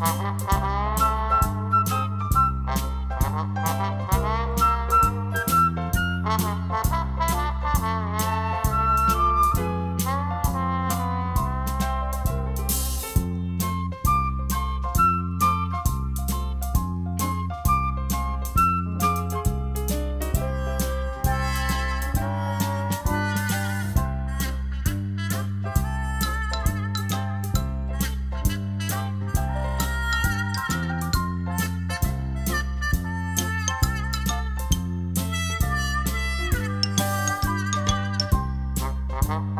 Ha ha ha.